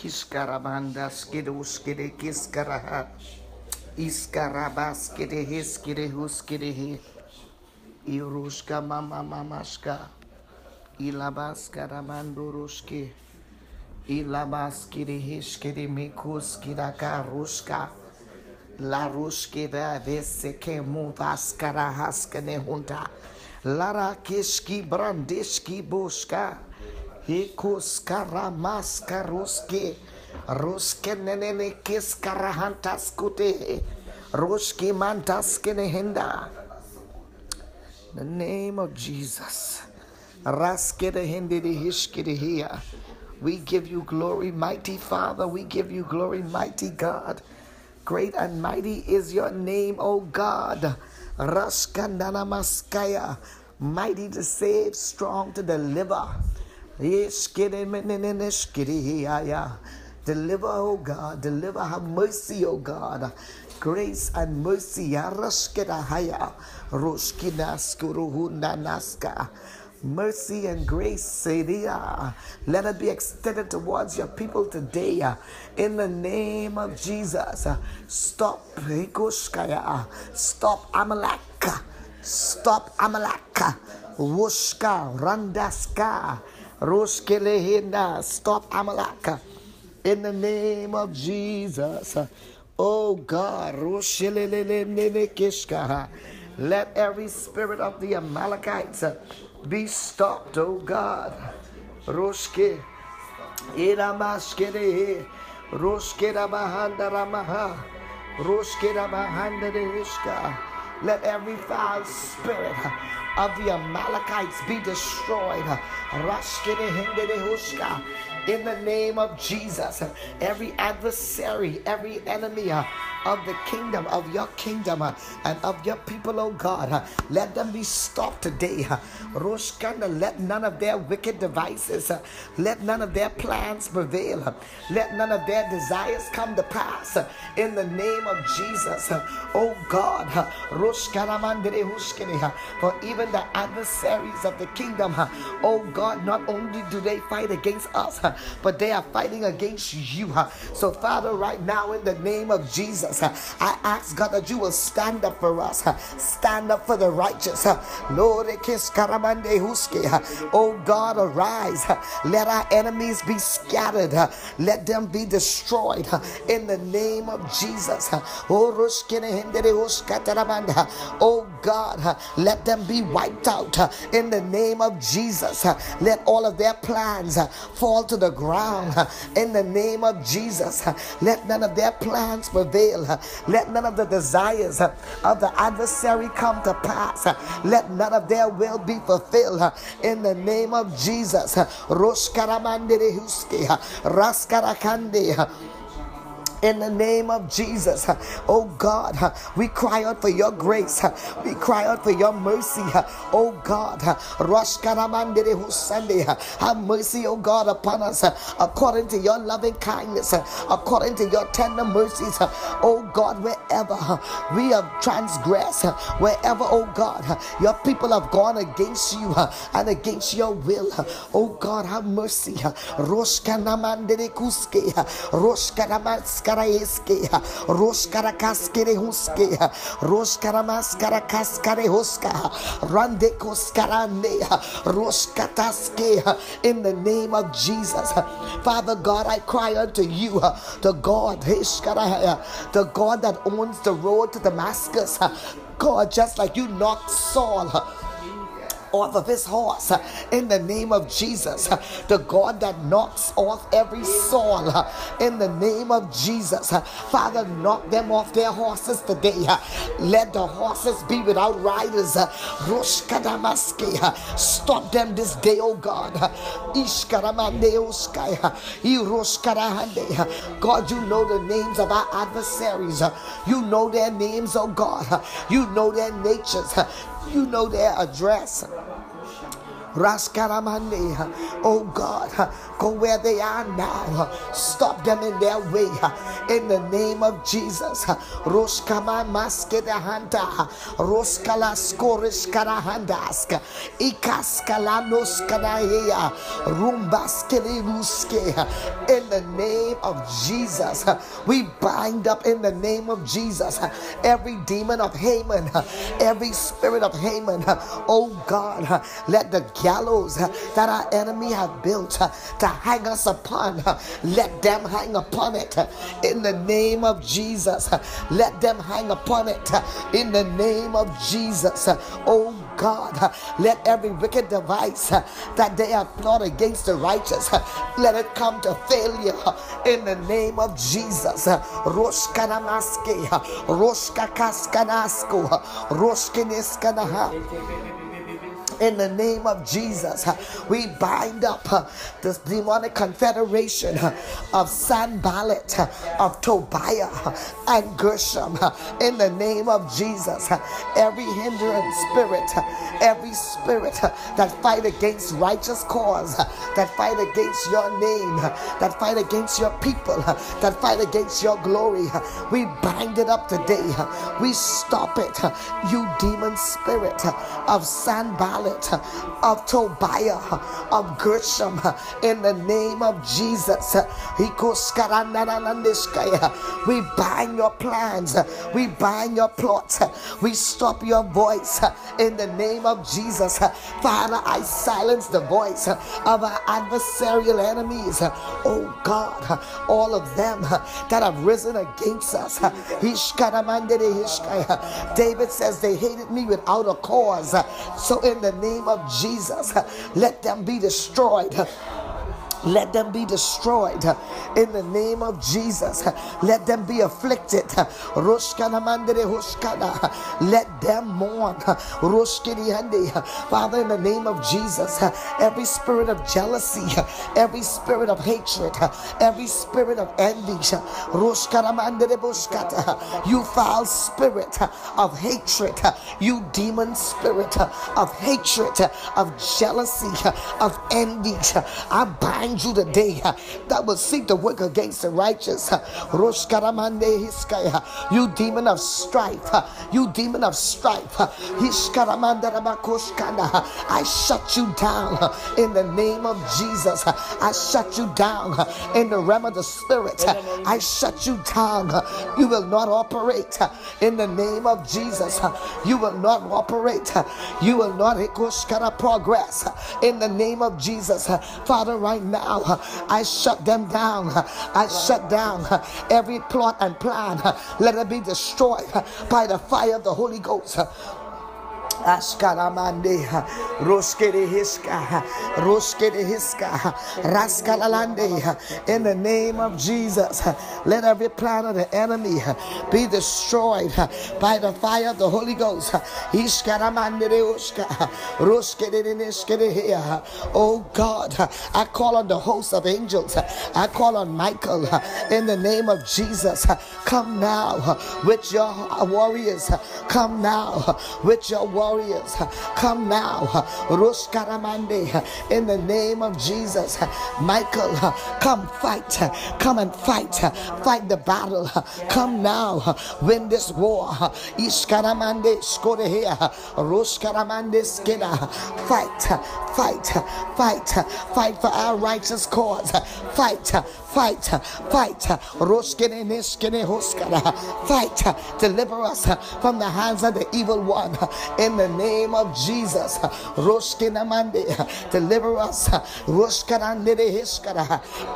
Kiskarabanda skide uskide kiskaraha. Iskarabaskide hiskide huskide he. Iruska mama mamashka. his Ilabaskide mikus mikuskidaka ruska. La ruskida veseke mudaskara haskane hunta. Lara kiski brandiski buska. Bushka. Hikuskara maskaruski. Ruske nenene kiskarahantas kute. Ruski mantaskene henda. In the name of Jesus. Raskede hindidi hishkidi here. We give you glory, mighty Father. We give you glory, mighty God. Great and mighty is your name, O God. Raskandana maskaya. Mighty to save, strong to deliver. Deliver, O God. Deliver. Have mercy, O God. Grace and mercy. Mercy and grace. Let it be extended towards your people today. In the name of Jesus. Stop. Stop Amalek. Stop Amalek. Wushka. Randaska. Rushkelehinda. Stop Amalek. In the name of Jesus. Oh God. Rushilelelelelekishka. Let every spirit of the Amalekites be stopped, oh God. Roshke. Iramashkere. Roshke Ramahanda Ramaha. Roshke Ramahanda. Let every foul spirit of the Amalekites be destroyed. In the name of Jesus, every adversary, every enemy uh, of the kingdom, of your kingdom, uh, and of your people, oh God, uh, let them be stopped today. Uh, Roshkanda, let none of their wicked devices, uh, let none of their plans prevail, uh, let none of their desires come to pass. In the name of Jesus, oh God, for even the adversaries of the kingdom, oh God, not only do they fight against us, but they are fighting against you. So, Father, right now, in the name of Jesus, I ask God that you will stand up for us, stand up for the righteous. Lord, oh God, arise. Let our enemies be scattered. Let them be destroyed in the name of Jesus. Oh, oh God, let them be wiped out in the name of Jesus. Let all of their plans fall to the ground in the name of Jesus. Let none of their plans prevail. Let none of the desires of the adversary come to pass. Let none of their will be fulfilled in the name of Jesus. Roshkaramandere huske, Raskarakande, in the name of Jesus. Oh God, we cry out for your grace. We cry out for your mercy. Oh God, have mercy, oh God, upon us according to your loving kindness, according to your tender mercies. Oh God, wherever we have transgressed, wherever, oh God, your people have gone against you and against your will. Oh God, have mercy. Roshkanamandere Kuske, Roshkaramatska Karaeske, Roskara Kaskere Huske, Roskara Maskara Kaskare Huska, Rande Koskarande, Roskataske, in the name of Jesus. Father God, I cry unto you, the God, the God that owns the road to Damascus. God, just like you knocked Saul off of his horse in the name of Jesus. The God that knocks off every soul in the name of Jesus. Father, knock them off their horses today. Let the horses be without riders. Stop them this day, oh God. God, you know the names of our adversaries. You know their names, oh God. You know their natures. You know their address. Raskaramande. Oh God, go where they are now. Stop them in their way. In the name of Jesus. Roskama maskeda hanta. Roskala skoriskara handaska. Ikaskalanos kanaya. Rumbaskele ruske. In the name of Jesus. We bind up in the name of Jesus every demon of Haman, every spirit of Haman. Oh God, let the gallows uh, that our enemy have built uh, to hang us upon, uh, let them hang upon it in the name of Jesus. Let them hang upon it in the name of Jesus. Oh God, let every wicked device that they have plotted against the righteous, let it come to failure in the name of Jesus. Roshka namaske, roshka kaskanasko, roshkiniskanaha in the name of Jesus. We bind up uh, this demonic confederation uh, of Sanballat, uh, of Tobiah, uh, and Gershom uh, in the name of Jesus. Every hindering spirit, uh, every spirit that fight against righteous cause, that fight against your name, that fight against your people, that fight against your glory, we bind it up today. We stop it. You demon spirit of Sanballat of Tobiah, of Gershom, in the name of Jesus. We bind your plans, we bind your plots, we stop your voice in the name of Jesus. Father, I silence the voice of our adversarial enemies. Oh God, all of them that have risen against us. David says they hated me without a cause. So in the name of Jesus, let them be destroyed. Let them be destroyed in the name of Jesus. Let them be afflicted. Let them mourn. Father, in the name of Jesus, every spirit of jealousy, every spirit of hatred, every spirit of envy, you foul spirit of hatred, you demon spirit of hatred, of jealousy, of envy, I bind you today uh, that will seek to work against the righteous. Uh, uh, you demon of strife, you demon of strife. I shut you down in the name of Jesus. I shut you down in the realm of the spirit. I shut you down. You will not operate in the name of Jesus. You will not operate. You will not progress in the name of Jesus. Father, right now now. I shut them down. I shut down every plot and plan. Let it be destroyed by the fire of the Holy Ghost. Askalamande, Roskere Hiska, Roskere Hiska, Raskalalande, in the name of Jesus, let every plan of the enemy be destroyed by the fire of the Holy Ghost. Oh God, I call on the host of angels, I call on Michael. In the name of Jesus. Come now with your warriors, come now with your warriors Come now. In the name of Jesus. Michael, come fight. Come and fight. Fight the battle. Come now. Win this war. Iskaramande skorehe. Roskaramande skina. Fight. Fight. Fight. Fight for our righteous cause. Fight. Fight. Fight. Roskene neskene hoskara. Fight. Deliver us from the hands of the evil one. In the name of Jesus. Deliver us.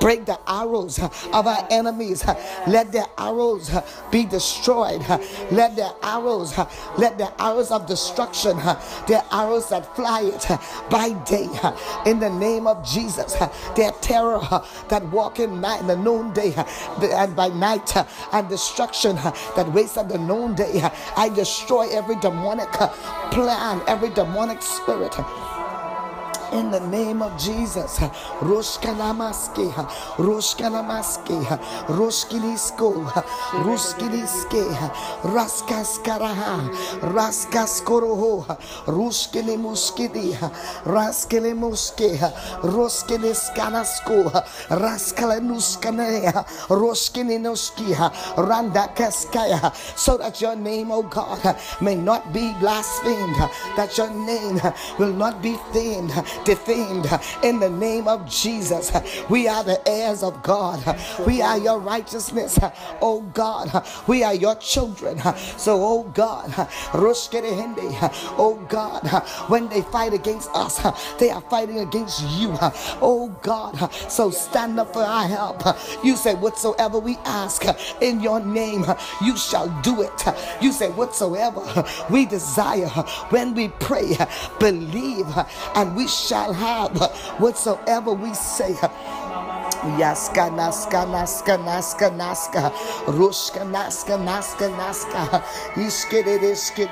Break the arrows of our enemies. Let their arrows be destroyed. Let their arrows, let the arrows of destruction, their arrows that fly it by day, in the name of Jesus, their terror that walk in night, in the noonday, and by night, and destruction that waits at the noonday. I destroy every demonic plan, every demonic spirit in the name of Jesus. Roshkanamaske, Roshkanamaske, Roshkilisko, Ruskiliske, Raskaskaraha, Raskaskoroho, Ruskili Muskidi, Raskili Muske, Roskiliskanasko, Raskalanuskane, Roskininuski, Randa Kaskaya, so that your name, O God, may not be blasphemed, that your name will not be famed, defamed in the name of Jesus. We are the heirs of God. We are your righteousness. Oh God, we are your children. So, oh God, oh God, when they fight against us, they are fighting against you. Oh God, so stand up for our help. You say, Whatsoever we ask in your name, you shall do it. You say, Whatsoever we desire when we pray, believe, and we shall have whatsoever we say. Yaska naska naska naska naska. Ruska naska naska naska. Deske deske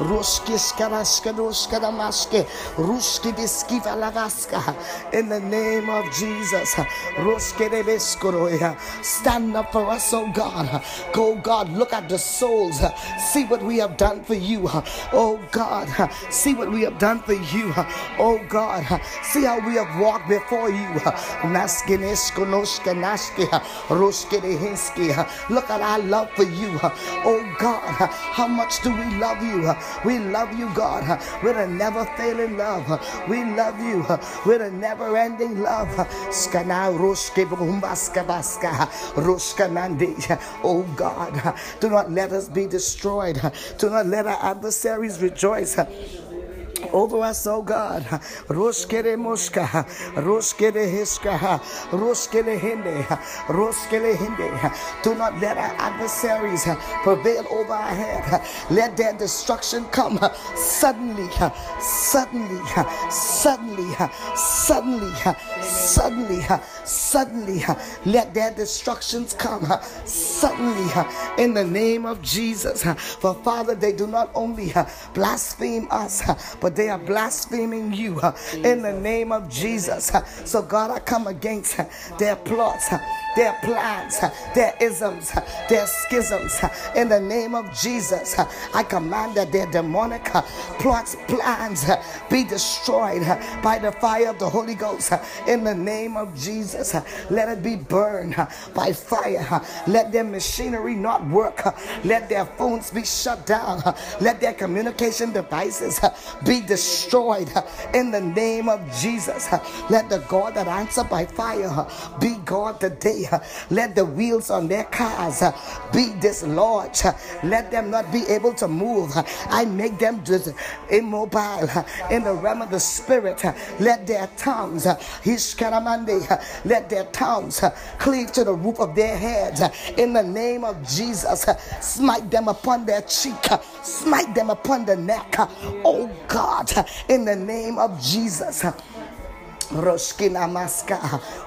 ruski skanaska ruska damaske ruski deski valavaska in the name of Jesus. Beskoroya stand up for us oh God. Go God look at the souls. See what we have done for you. Oh God see what we have done for you. Oh God see how we have walked before you Look at our love for you. Oh God, how much do we love you? We love you, God, with a never failing love. We love you with a never ending love. Oh God, do not let us be destroyed. Do not let our adversaries rejoice over us, oh God. Roskere moska, roskere hiska, roskere hinde, roskere hinde. Do not let our adversaries prevail over our head. Let their destruction come suddenly, suddenly, suddenly, suddenly, suddenly, suddenly. Let their destructions come suddenly in the name of Jesus. For Father, they do not only blaspheme us, but they are blaspheming you in the name of Jesus. So, God, I come against their plots their plans, their isms, their schisms. In the name of Jesus, I command that their demonic plots, plans be destroyed by the fire of the Holy Ghost. In the name of Jesus, let it be burned by fire. Let their machinery not work. Let their phones be shut down. Let their communication devices be destroyed. Destroyed in the name of Jesus, let the God that answer by fire be God today let the wheels on their cars be dislodged. Let them not be able to move. I make them just immobile in the realm of the spirit. Let their tongues, uh, let their tongues cleave to the roof of their heads. In the name of Jesus, smite them upon their cheek, smite them upon the neck. Oh God, in the name of Jesus. Roskina maska,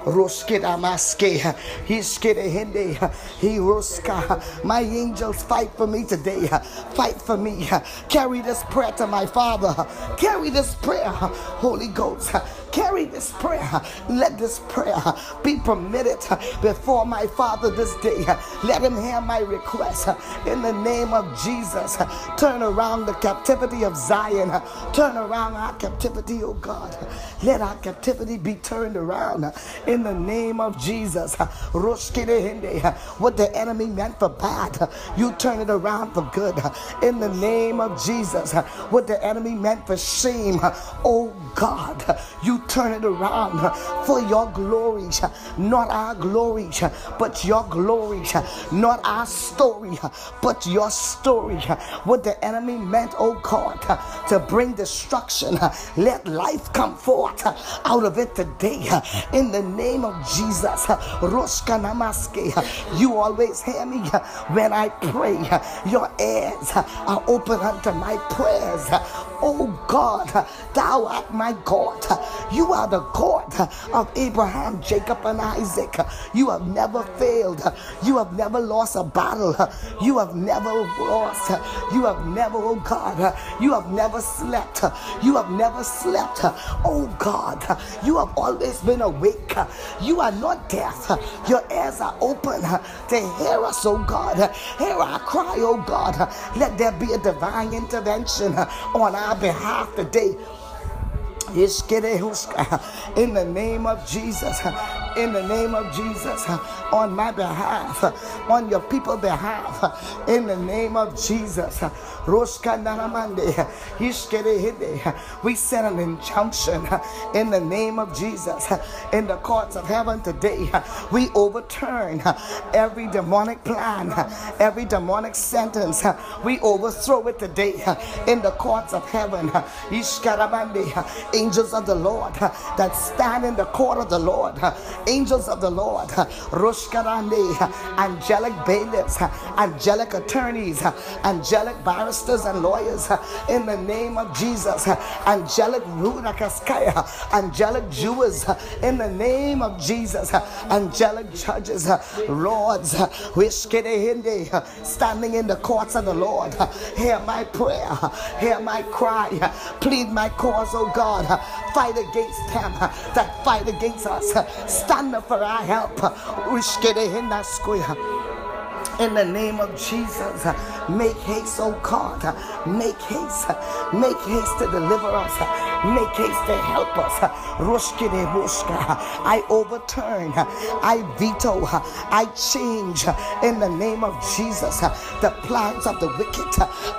Roskina maske, Hiskide hinde, He Roska. My angels fight for me today. Fight for me. Carry this prayer to my Father. Carry this prayer, Holy Ghost. Carry this prayer. Let this prayer be permitted before my Father this day. Let him hear my request in the name of Jesus. Turn around the captivity of Zion. Turn around our captivity, oh God. Let our captivity be turned around in the name of Jesus. What the enemy meant for bad, you turn it around for good in the name of Jesus. What the enemy meant for shame, oh God, you turn it around for your glory, not our glory, but your glory, not our story, but your story. What the enemy meant, oh God, to bring destruction, let life come forth out of it today in the name of Jesus. You always hear me when I pray. Your ears are open unto my prayers. Oh God, thou art my God. You are the God of Abraham, Jacob, and Isaac. You have never failed. You have never lost a battle. You have never lost. You have never, oh God, you have never slept. You have never slept. Oh God, you have always been awake. You are not deaf. Your ears are open to hear us, oh God. Hear our cry, oh God. Let there be a divine intervention on our behalf today. In the name of Jesus, in the name of Jesus, on my behalf, on your people's behalf, in the name of Jesus. We send an injunction. In the name of Jesus. In the courts of heaven today. We overturn every demonic plan, every demonic sentence. We overthrow it today. In the courts of heaven angels of the Lord that stand in the court of the Lord, angels of the Lord, Roshkarande, angelic bailiffs, angelic attorneys, angelic barristers and lawyers, in the name of Jesus, angelic Rudakaskaya, angelic jurors, in the name of Jesus, angelic judges, lords, standing in the courts of the Lord. Hear my prayer, hear my cry, plead my cause, oh God. Fight against them that fight against us. Stand up for our help. In the name of Jesus, make haste, oh God. Make haste. Make haste to deliver us. Make haste to help us. I overturn. I veto. I change in the name of Jesus the plans of the wicked.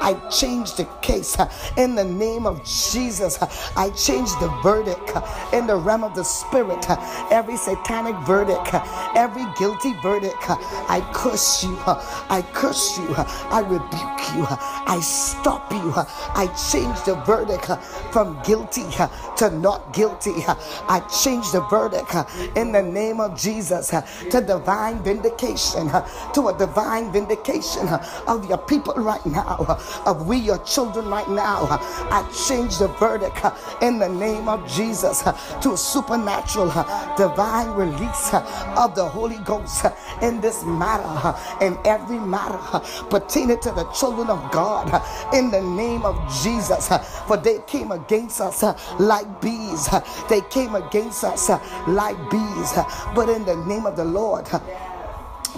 I change the case in the name of Jesus. I change the verdict in the realm of the spirit. Every satanic verdict, every guilty verdict, I curse you. I curse you. I rebuke you. I stop you. I change the verdict from guilty to not guilty. I change the verdict in the name of Jesus to divine vindication, to a divine vindication of your people right now, of we, your children right now. I change the verdict in the name of Jesus to a supernatural divine release of the Holy Ghost in this matter, in every matter pertaining to the children of God in the name of Jesus. For they came against us Uh, like bees, uh, they came against us uh, like bees, but in the name of the Lord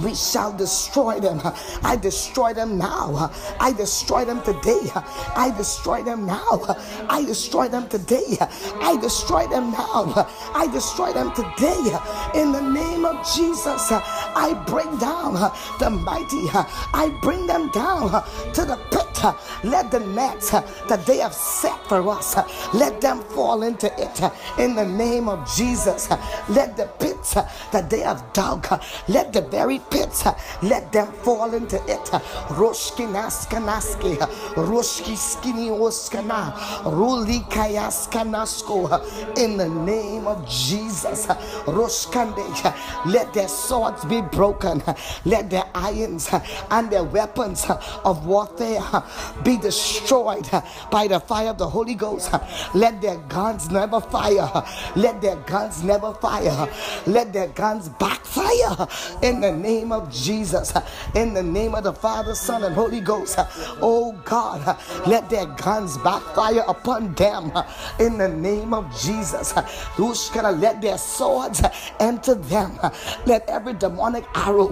we shall destroy them. I destroy them now. I destroy them today. I destroy them now. I destroy them today. I destroy them now. I destroy them today. In the name of Jesus, I bring down the mighty. I bring them down to the pit. Let the nets that they have set for us, let them fall into it. In the name of Jesus, let the pits that they have dug, let the very pits, let them fall into it. Roshki naskanaski, Roshki skini oskana, Ruli kayaskanasko. In the name of Jesus, Roshkande, let their swords be broken, let their irons and their weapons of warfare be destroyed by the fire of the Holy Ghost. Let their guns never fire. Let their guns never fire. Let their guns backfire in the name of Jesus. In the name of the Father, Son, and Holy Ghost. Oh God, let their guns backfire upon them in the name of Jesus. Let their swords enter them? Let every demonic arrow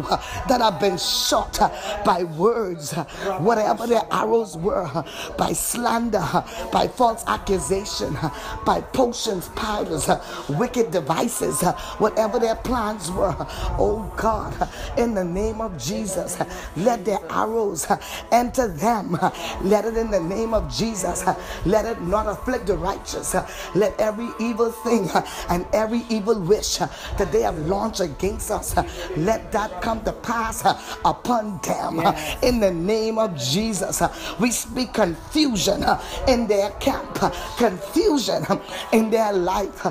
that have been shot by words, whatever their arrows were, by slander, by false accusation, by potions, powders, wicked devices, whatever their plans were. Oh God, in the name of Jesus, let their arrows enter them. Let it in the name of Jesus. Let it not afflict the righteous. Let every evil thing and every evil wish that they have launched against us, let that come to pass upon them. In the name of Jesus, we speak confusion in their camp, confusion in their life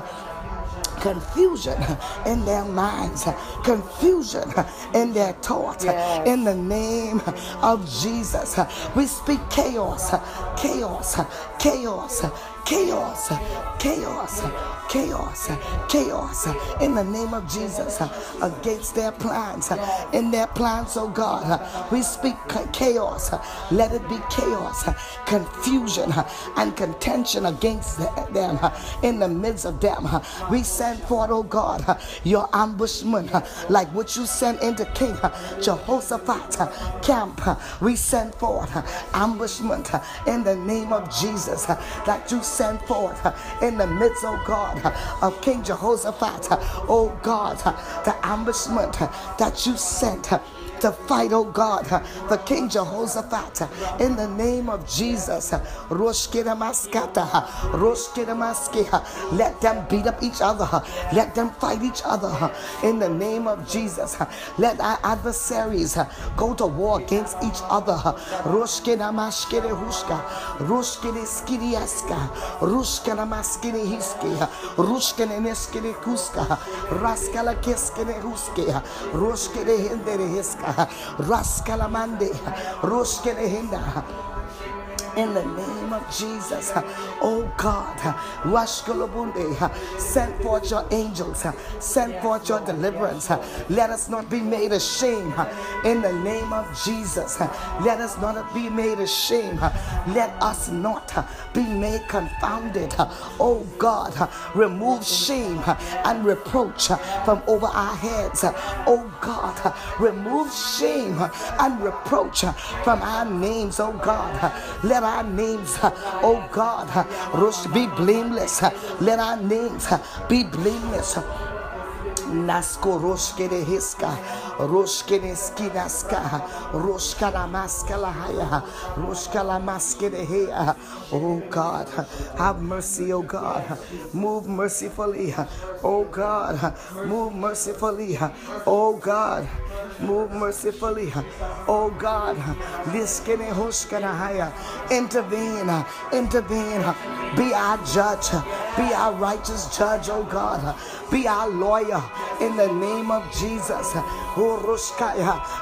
confusion in their minds, confusion in their thoughts. Yes. In the name of Jesus, we speak chaos, chaos, chaos, chaos, chaos, chaos, chaos in the name of Jesus against their plans. In their plans, oh God, we speak chaos. Let it be chaos, confusion, and contention against them in the midst of them. We send forth, oh God, your ambushment, like what you sent into King Jehoshaphat camp. We send forth ambushment in the name of Jesus that you send forth in the midst, oh God, of King Jehoshaphat. Oh God, the ambushment that you sent to fight, oh God, for King Jehoshaphat in the name of Jesus. Let them beat up each other. Let them fight each other in the name of Jesus. Let our adversaries go to war against each other. Ruskana maskine hiske, ruskine neskine kuska, raskala keskine huske, ruskine hindere hiska. Raskalamande, Roskelehenda in the name of Jesus. Oh God, send forth your angels, send forth your deliverance. Let us not be made ashamed in the name of Jesus. Let us not be made ashamed. Let us not be made confounded. Oh God, remove shame and reproach from over our heads. Oh God, remove shame and reproach from our names. Oh God, let our names, uh, oh God, uh, be blameless. Let our names uh, be blameless. Nasko roshkere hiska, roshkere skinaska, roshkala maskala haya, roshkala maskere hea. Oh God, have mercy, oh God. Move mercifully, oh God. Move mercifully, oh God. Move mercifully, oh God. Liskene hoskana haya. Intervene, intervene. Be our judge, be our righteous judge, oh God. Be our lawyer in the name of Jesus. Oh,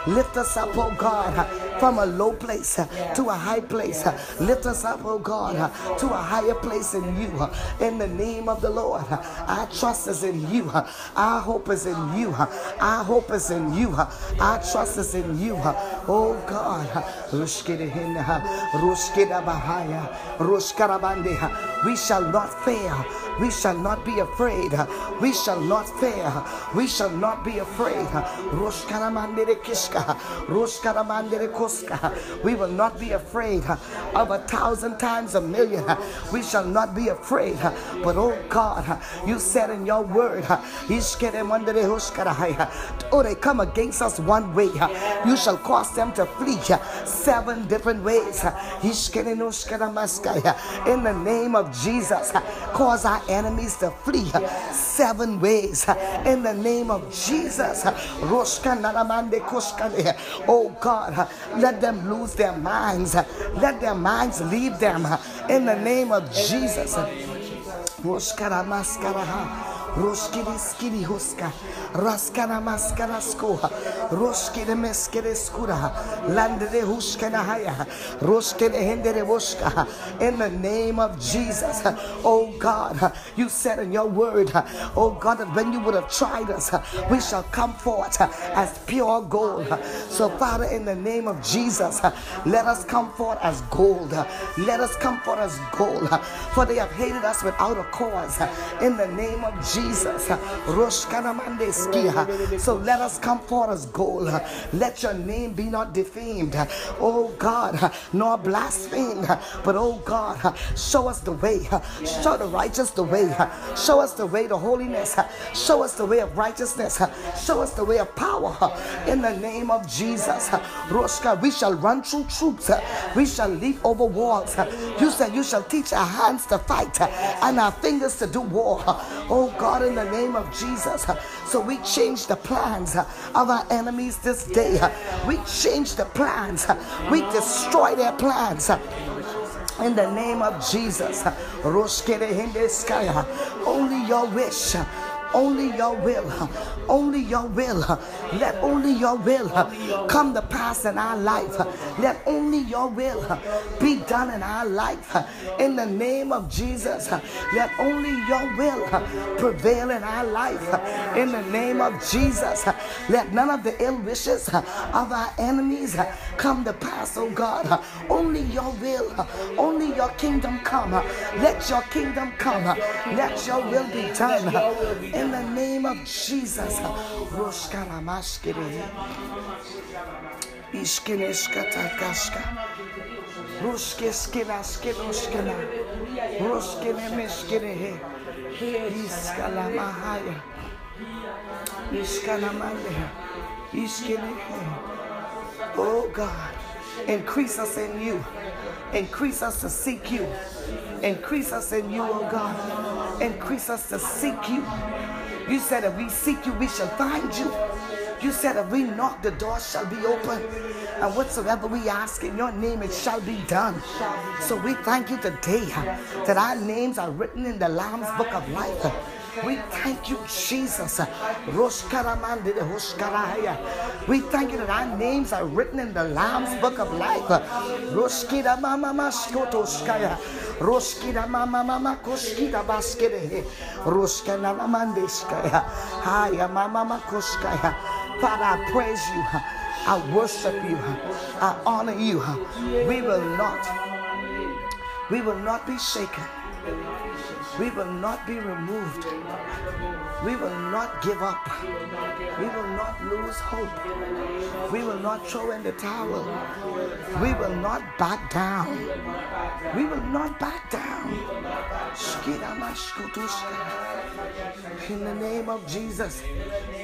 lift us up, oh God, from a low place to a high place. Lift us up, oh God, to a higher place in you. In the name of the Lord, our trust is in you. Our hope is in you. Our hope is in you. Our trust is in you. Oh God. We shall not fail. We shall not be afraid. We shall not fear. We shall not be afraid. We will not be afraid of a thousand times a million. We shall not be afraid. But oh God, you said in your word, oh, they come against us one way. You shall cause them to flee seven different ways. In the name of Jesus, cause our enemies to flee seven ways in the name of Jesus. Oh God, let them lose their minds. Let their minds leave them in the name of Jesus. Roskiri skiri huska, raskana maskara skoha, roskire meskere skura, landere huskana haya, roskere hendere woska. In the name of Jesus, oh God, you said in your word, oh God, that when you would have tried us, we shall come forth as pure gold. So, Father, in the name of Jesus, let us come forth as gold. Let us come forth as gold, for they have hated us without a cause. In the name of Jesus. Jesus. So let us come forth as gold. Let your name be not defamed, oh God, nor blasphemed, but oh God, show us the way. Show the righteous the way. Show us the way to holiness. Show us the way of righteousness. Show us the way of power. In the name of Jesus, Roshka, we shall run through troops. We shall leap over walls. You said you shall teach our hands to fight and our fingers to do war. Oh God. God, in the name of Jesus. So we change the plans of our enemies this day. We change the plans. We destroy their plans. In the name of Jesus. Only your wish Only your will, only your will, let only your will come to pass in our life. Let only your will be done in our life. In the name of Jesus, let only your will prevail in our life. In the name of Jesus, let none of the ill wishes of our enemies come to pass, oh God. Only your will, only your kingdom come. Let your kingdom come. Let your will be done. In the name of Jesus. Oh God, increase us in you. Increase us to seek you. Increase us in you, oh God. Increase us to seek you. You said if we seek you, we shall find you. You said if we knock, the door shall be open. And whatsoever we ask in your name, it shall be done. So we thank you today that our names are written in the Lamb's book of life. We thank you, Jesus. We thank you that our names are written in the Lamb's book of life. Roskida mama mama koskida baskede. Roskana namandeskaya. Haya mama makoskaya. Father, I praise you. I worship you. I honor you. We will not, we will not be shaken. We will not be removed. We will not give up. We will not lose hope. We will not throw in the towel. We will not back down. We will not back down. In the name of Jesus.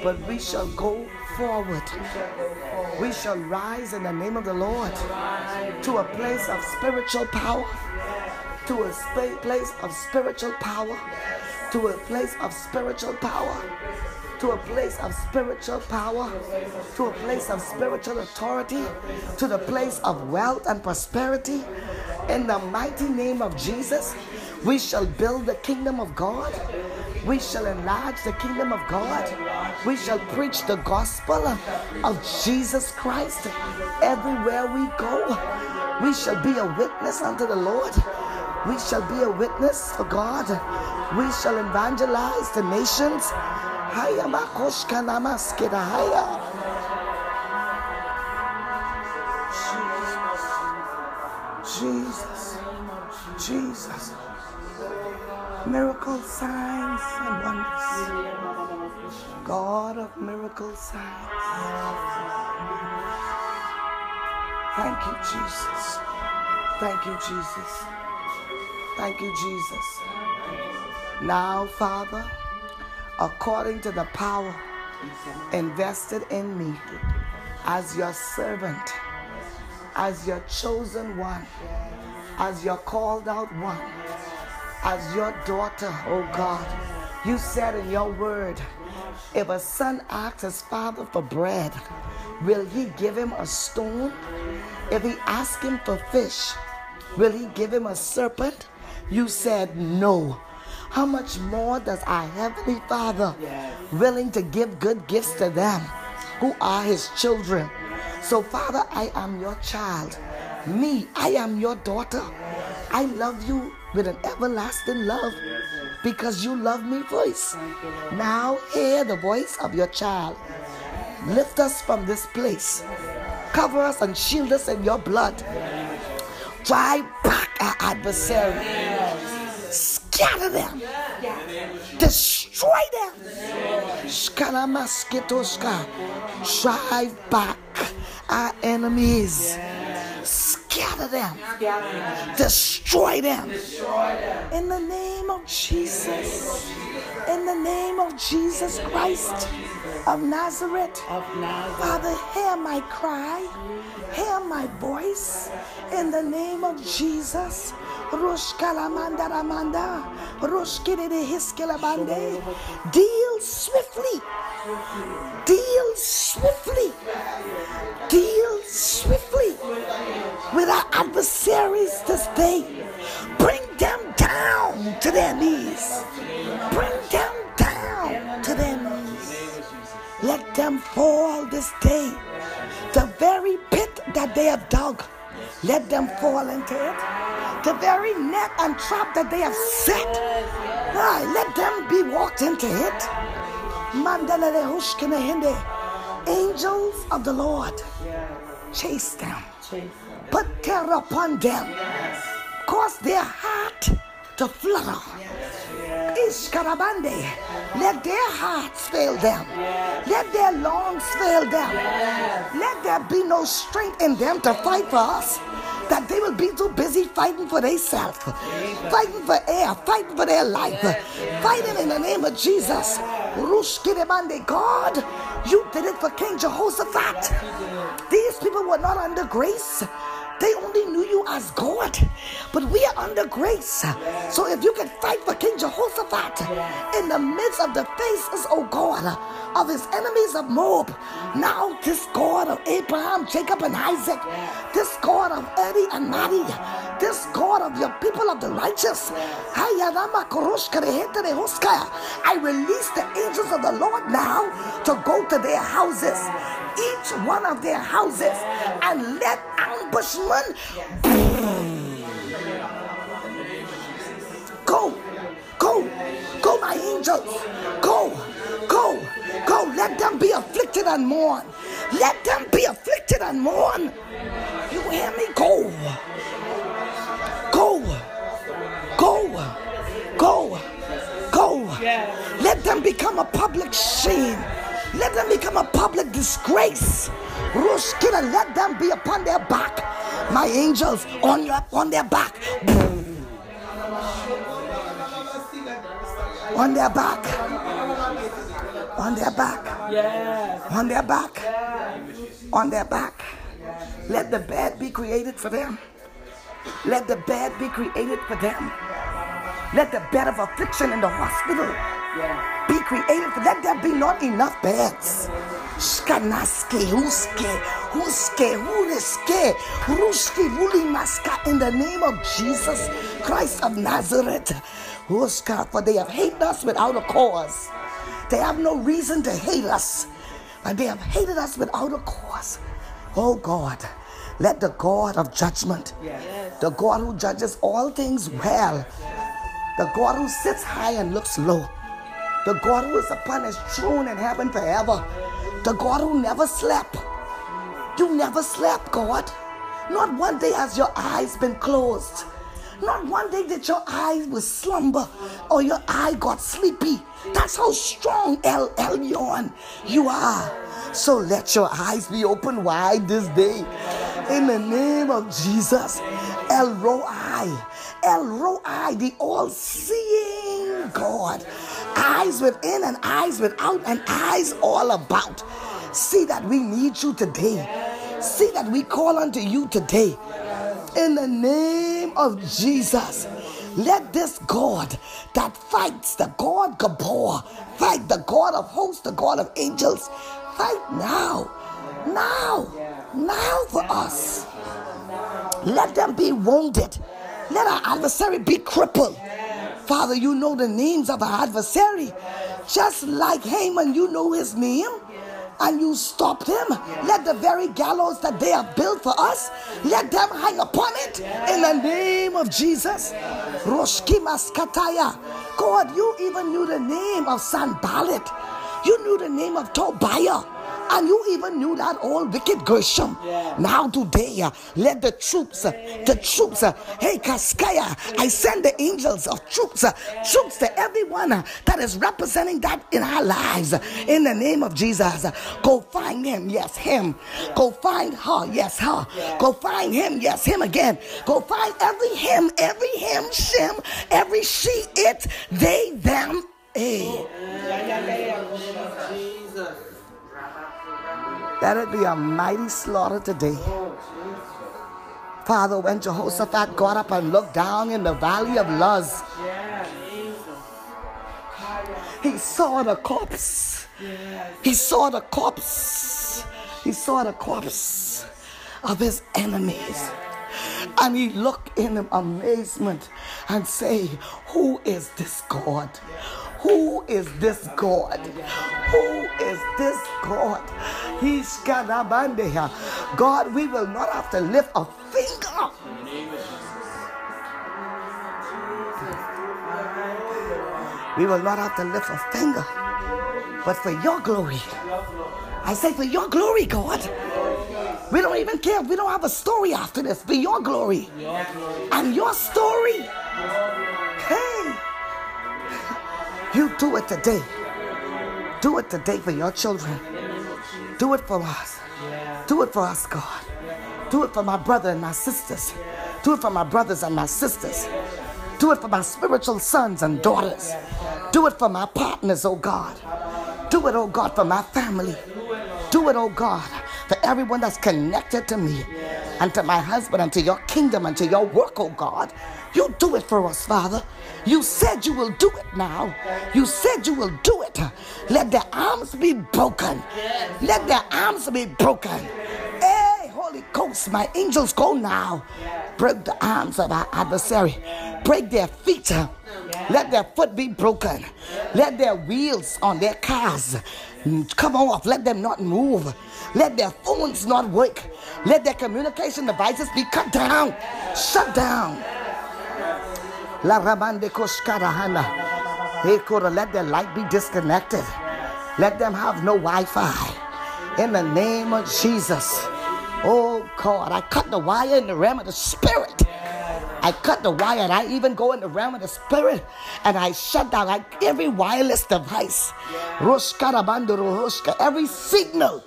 But we shall go forward. We shall rise in the name of the Lord to a place of spiritual power to a place of spiritual power, to a place of spiritual power, to a place of spiritual power, to a place of spiritual authority, to the place of wealth and prosperity. In the mighty name of Jesus, we shall build the kingdom of God. We shall enlarge the kingdom of God. We shall preach the gospel of Jesus Christ everywhere we go. We shall be a witness unto the Lord. We shall be a witness for God. We shall evangelize the nations. Jesus, Jesus, miracle signs and wonders. God of miracle signs. Thank you, Jesus. Thank you, Jesus. Thank you, Jesus. Now, Father, according to the power invested in me as your servant, as your chosen one, as your called out one, as your daughter, oh God, you said in your word, if a son asks his father for bread, will he give him a stone? If he asks him for fish, will he give him a serpent? You said no. How much more does our Heavenly Father willing to give good gifts to them who are His children? So, Father, I am your child. Me, I am your daughter. I love you with an everlasting love because you love me voice. Now, hear the voice of your child. Lift us from this place. Cover us and shield us in your blood. Drive back our adversary. Scatter them. Destroy them. Drive back our enemies. Scatter them. Destroy them. In the name of Jesus. In the name of Jesus Christ of Nazareth. Father, hear my cry. Hear my voice. In the name of Jesus. Deal swiftly. Deal swiftly. Deal swiftly with our adversaries this day. Bring them down to their knees. Bring them down to their knees. let them fall this day. The very pit that they have dug, let them fall into it. The very net and trap that they have set, ah, let them be walked into it. Angels of the Lord, chase them, put terror upon them, cause their heart to flutter. Ishkarabande. Let their hearts fail them. Let their lungs fail them. Let there be no strength in them to fight for us. That they will be too busy fighting for themselves, fighting for air, fighting for their life, fighting in the name of Jesus. Rush Giremande, God, you did it for King Jehoshaphat. These people were not under grace. They only knew you as God, but we are under grace. So if you can fight for King Jehoshaphat in the midst of the faces, oh God, of his enemies of Moab, now this God of Abraham, Jacob, and Isaac, this God of Eddie and Maddie, this God of your people of the righteous, I release the angels of the Lord now to go to their houses, each one of their houses, and let ambushment. Go, go, go, my angels. Go, go, go. Let them be afflicted and mourn. Let them be afflicted and mourn. You hear me? Go. Go. Go. Go. Go. Let them become a public shame. Let them become a public disgrace. Rushkina, let them be upon their back. My angels on your on their back. On their back. On their back. Yes. On their back. On their back. Let the bed be created for them. Let the bed be created for them. Let the bed of affliction in the hospital be created. Let there be not enough beds. Skanaske, huske, huske, hureske, ruski, wulimaska, in the name of Jesus Christ of Nazareth. Huska, for they have hated us without a cause. They have no reason to hate us, but they have hated us without a cause. Oh God, let the God of judgment, yes. the God who judges all things well, the God who sits high and looks low, the God who is upon his throne in heaven forever, the God who never slept. You never slept, God. Not one day has your eyes been closed. Not one day did your eyes was slumber or your eye got sleepy. That's how strong El Elyon you are. So let your eyes be open wide this day. In the name of Jesus. El Roi. El Roi, the all-seeing God eyes within and eyes without and eyes all about. See that we need you today. See that we call unto you today. In the name of Jesus. Let this God that fights, the God Gabor, fight the God of hosts, the God of angels, fight now, now, now for us. Let them be wounded. Let our adversary be crippled. Father, you know the names of our adversary. Just like Haman, you know his name and you stopped him. Let the very gallows that they have built for us, let them hang upon it in the name of Jesus. Roshkimaskataya. God, you even knew the name of Sanballat. You knew the name of Tobiah. And you even knew that old wicked Geshem. Yeah. Now today, uh, let the troops, uh, the troops, uh, hey Kaskaya, I send the angels of troops, uh, troops to everyone uh, that is representing that in our lives. In the name of Jesus, uh, go find him, yes, him. Go find her, yes, her. Go find him, yes, him again. Go find every him, every him, shim, every she, it, they, them, a. Let it be a mighty slaughter today. Father, when Jehoshaphat got up and looked down in the valley of Luz, he saw the corpse. He saw the corpse. He saw the corpse of his enemies. And he looked in amazement and say, Who is this God? Who is this God? Who is this God? He's God, we will not have to lift a finger. We will not have to lift a finger, but for your glory. I say, for your glory, God. We don't even care. We don't have a story after this. For your glory. And your story. Hey. You do it today. Do it today for your children. Do it for us. Do it for us, God. Do it for my brother and my sisters. Do it for my brothers and my sisters. Do it for my spiritual sons and daughters. Do it for my partners, oh God. Do it, oh God, for my family. Do it, oh God, for everyone that's connected to me and to my husband and to your kingdom and to your work, oh God. You do it for us, Father. You said you will do it now. You said you will do it. Let their arms be broken. Let their arms be broken. Hey, Holy Ghost, my angels go now. Break the arms of our adversary. Break their feet. Let their foot be broken. Let their wheels on their cars come off. Let them not move. Let their phones not work. Let their communication devices be cut down, shut down. La Ramande Koshkarahana. Let their light be disconnected. Let them have no Wi Fi. In the name of Jesus. Oh God, I cut the wire in the realm of the spirit. I cut the wire and I even go in the realm of the spirit and I shut down like every wireless device. Every signal,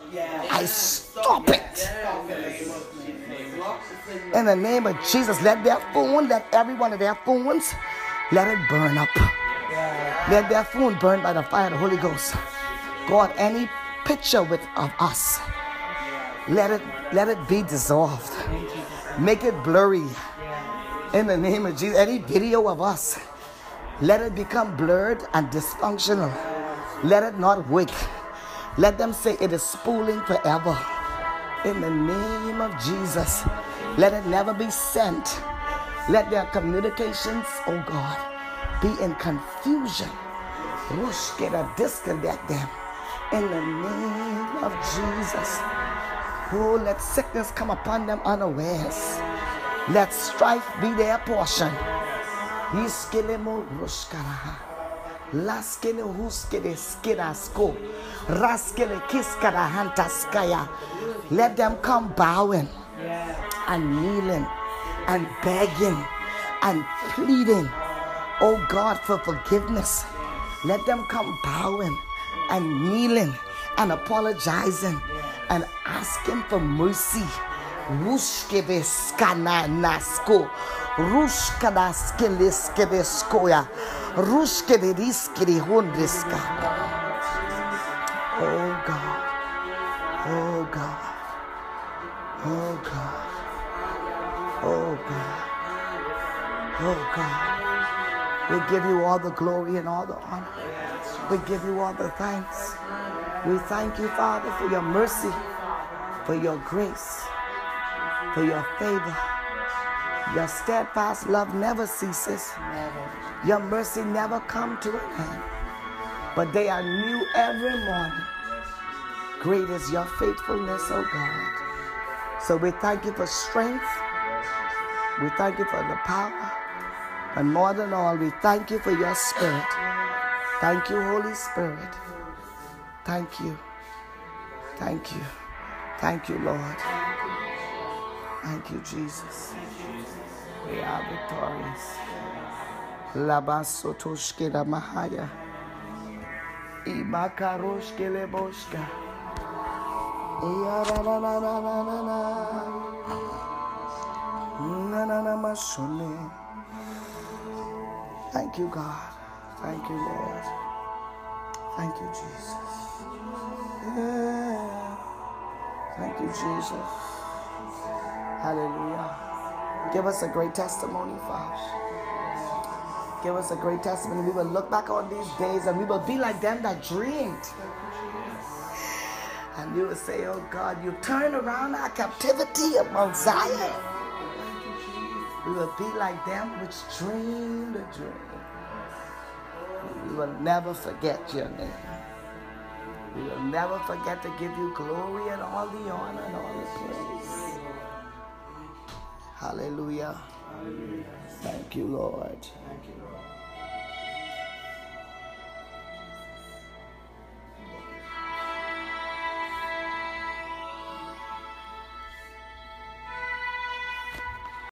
I stop it. In the name of Jesus, let their phone, let every one of their phones, let it burn up. Let their phone burn by the fire of the Holy Ghost. God, any picture with of us, let it let it be dissolved. Make it blurry. In the name of Jesus, any video of us, let it become blurred and dysfunctional. Let it not work. Let them say it is spooling forever. In the name of Jesus. Let it never be sent. Let their communications, oh God, be in confusion. Whoosh, get a disconnect them. In the name of Jesus. Oh, let sickness come upon them unawares. Let strife be their portion. Iskilemo rushkaraha. Laskele huskele skidasko. Raskele kiskara hantaskaya. Let them come bowing and kneeling and begging and pleading, oh God, for forgiveness. Let them come bowing and kneeling and apologizing and asking for mercy. Oh God. Oh God. Oh God. Oh God. Oh God. We give you all the glory and all the honor. We give you all the thanks. We thank you, Father, for your mercy, for your grace, for your favor. Your steadfast love never ceases. Your mercy never come to an end. But they are new every morning. Great is your faithfulness, O oh God. So we thank you for strength. We thank you for the power. And more than all, we thank you for your spirit. Thank you, Holy Spirit. Thank you. Thank you. Thank you, Lord. Thank you, Jesus. We are victorious. Labasotoshke la mahaya. Imakaroshke leboshka. Iya na na na na na na. Thank you, God. Thank you, Lord. Thank you, Jesus. Yeah. Thank you, Jesus. Hallelujah. Give us a great testimony, Father. Give us a great testimony. We will look back on these days and we will be like them that dreamed. And you will say, Oh God, you turn around our captivity Mount Zion. We will be like them which dreamed a dream. We will never forget your name. We will never forget to give you glory and all the honor and all the praise. Hallelujah. Thank you, Lord. Thank you, Lord.